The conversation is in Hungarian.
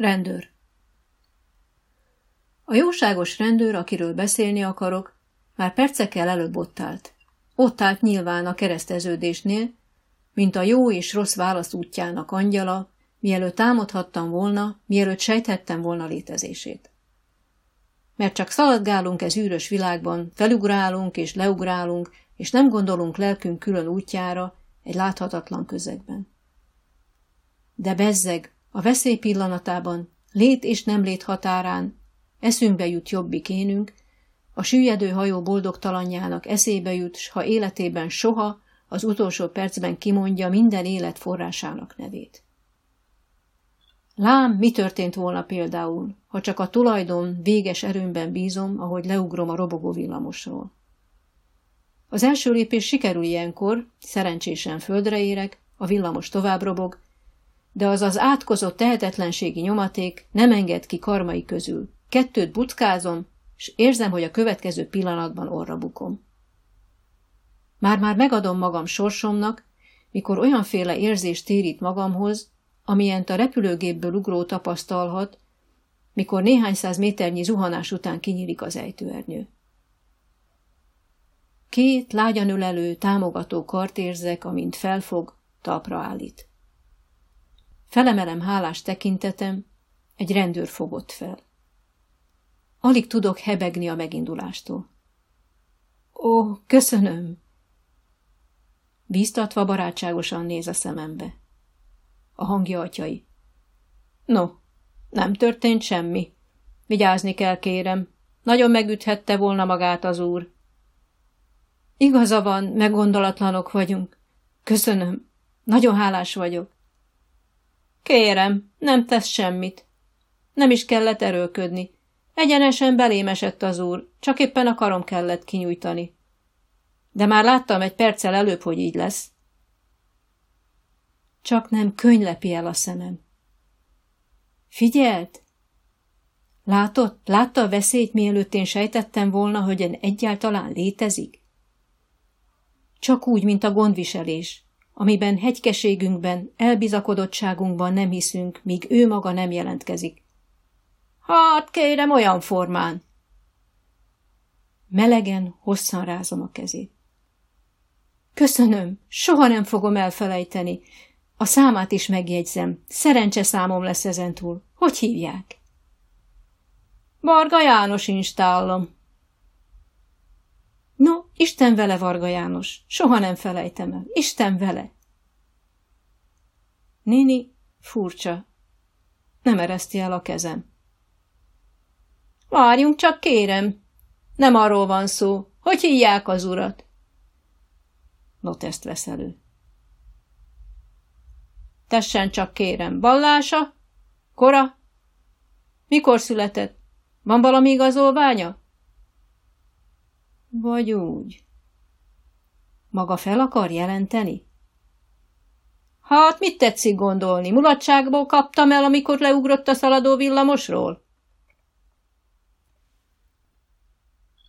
Rendőr. A jóságos rendőr, akiről beszélni akarok, már percekkel előbb ott állt. Ott állt nyilván a kereszteződésnél, mint a jó és rossz válasz útjának angyala, mielőtt támadhattam volna, mielőtt sejthettem volna létezését. Mert csak szaladgálunk ez űrös világban, felugrálunk és leugrálunk, és nem gondolunk lelkünk külön útjára egy láthatatlan közegben. De bezzeg, a veszély pillanatában, lét és nem lét határán, eszünkbe jut jobbik énünk, a süllyedő hajó boldogtalanjának eszébe jut, s ha életében soha, az utolsó percben kimondja minden élet forrásának nevét. Lám, mi történt volna például, ha csak a tulajdon véges erőmben bízom, ahogy leugrom a robogó villamosról. Az első lépés sikerül ilyenkor, szerencsésen földre érek, a villamos tovább robog, de az az átkozott tehetetlenségi nyomaték nem enged ki karmai közül. Kettőt buckázom, és érzem, hogy a következő pillanatban orra bukom. Már-már megadom magam sorsomnak, mikor olyanféle érzést térít magamhoz, amilyent a repülőgépből ugró tapasztalhat, mikor néhány száz méternyi zuhanás után kinyílik az ejtőernyő. Két lágyan ölelő, támogató kart érzek, amint felfog, talpra állít. Felemelem hálás tekintetem, egy rendőr fogott fel. Alig tudok hebegni a megindulástól. Ó, köszönöm! Bíztatva barátságosan néz a szemembe. A hangja atyai. No, nem történt semmi. Vigyázni kell, kérem. Nagyon megüthette volna magát az úr. Igaza van, meggondolatlanok vagyunk. Köszönöm. Nagyon hálás vagyok. Kérem, nem tesz semmit. Nem is kellett erőlködni. Egyenesen belém esett az úr, csak éppen a karom kellett kinyújtani. De már láttam egy perccel előbb, hogy így lesz. Csak nem könylepi el a szemem. Figyelt? Látott? Látta a veszélyt, mielőtt én sejtettem volna, hogy egyáltalán létezik? Csak úgy, mint a gondviselés, amiben hegykeségünkben, elbizakodottságunkban nem hiszünk, míg ő maga nem jelentkezik. Hát kérem, olyan formán. Melegen hosszan rázom a kezét. Köszönöm, soha nem fogom elfelejteni. A számát is megjegyzem. Szerencse számom lesz ezentúl. Hogy hívják? Varga János instállom. Isten vele, Varga János. Soha nem felejtem el. Isten vele. Nini furcsa. Nem ereszti el a kezem. Várjunk csak, kérem. Nem arról van szó. Hogy hívják az urat? Noteszt vesz elő. Tessen csak, kérem. Ballása? Kora? Mikor született? Van valami igazolványa? Vagy úgy. Maga fel akar jelenteni? Hát, mit tetszik gondolni? Mulatságból kaptam el, amikor leugrott a szaladó villamosról?